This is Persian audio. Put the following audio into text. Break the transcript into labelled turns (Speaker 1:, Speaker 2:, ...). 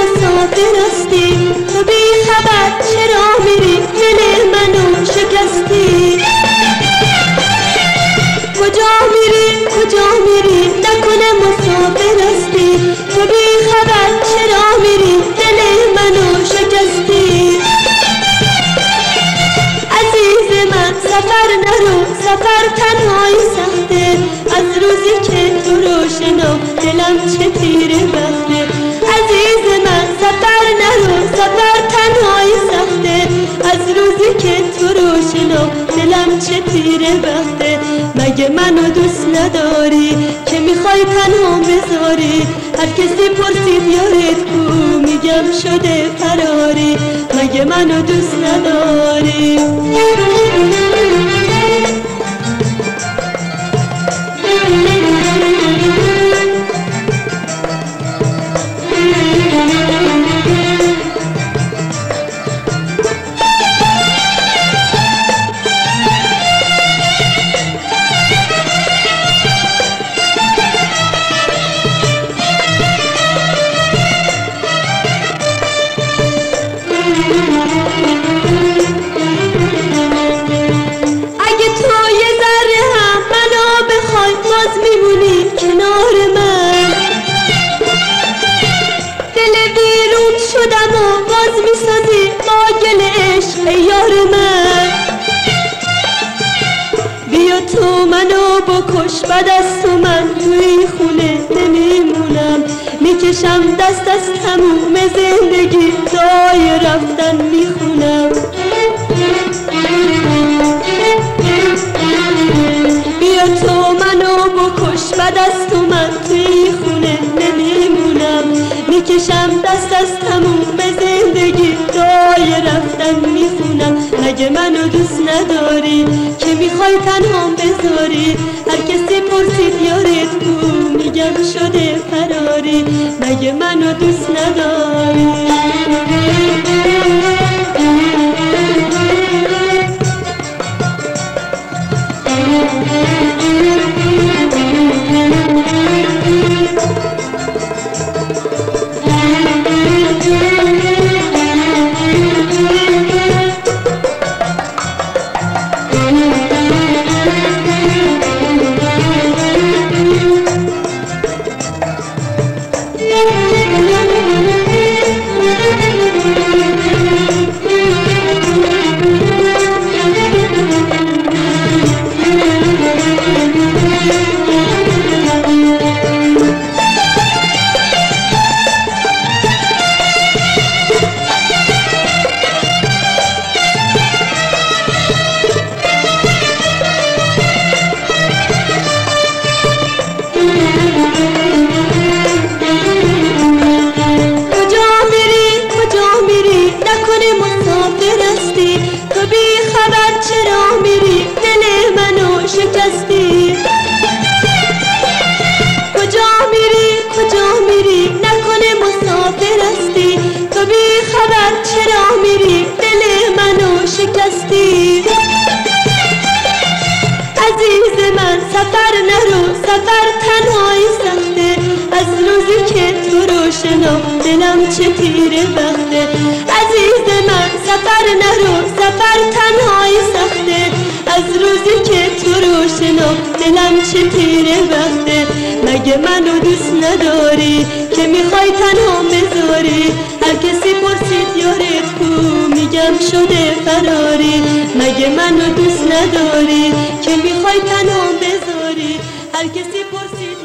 Speaker 1: مسافر هستی تو بی خبر چرا میری؟ دل منو شکستی. کجا میری؟ کجا میری؟ نکنه مسافر هستی تو بی خبر چرا میری؟ دل منو شکستی. عزیز من سفر نرو. سفر تنهایی سخته. از روزی که تو رو شنو دلم چه تیره بخته. از روزی که تو رو شنو دلم چه تیره بخته. مگه منو دوست نداری که می‌خوای تنها بذاری؟ هر کسی پرسید یارت کو میگم شده فراری. مگه منو دوست نداری؟ یار من. بیا تو منو بکش بعد از تو من توی خونه نمیمونم. می‌کشم دست از تموم زندگی دای رفتن می‌خونم. بیا تو منو بکش بعد از تو من توی خونه نمیمونم. می‌کشم دست از مگه منو دوست نداری که می‌خوای تنها بذاری؟ هر کسی پرسید یارت کو میگم شده فراری. مگه منو دوست نداری؟ شکستی عزیز من سفر نرو سفر تنهایی سخته. از روزی که تو رو شنو دلم چه تیره بخته. عزیز من سفر نرو سفر تنهایی سخته. از روزی که تو رو شنو دلم چه تیره بخته. مگه منو دوست نداری که می‌خوای تنها بذاری؟ هر کسی پرسید یارت کو؟ میگم شده فراری. مگه منو دوست نداری؟ که می‌خوای تنها بذاری؟ هر کسی پرسید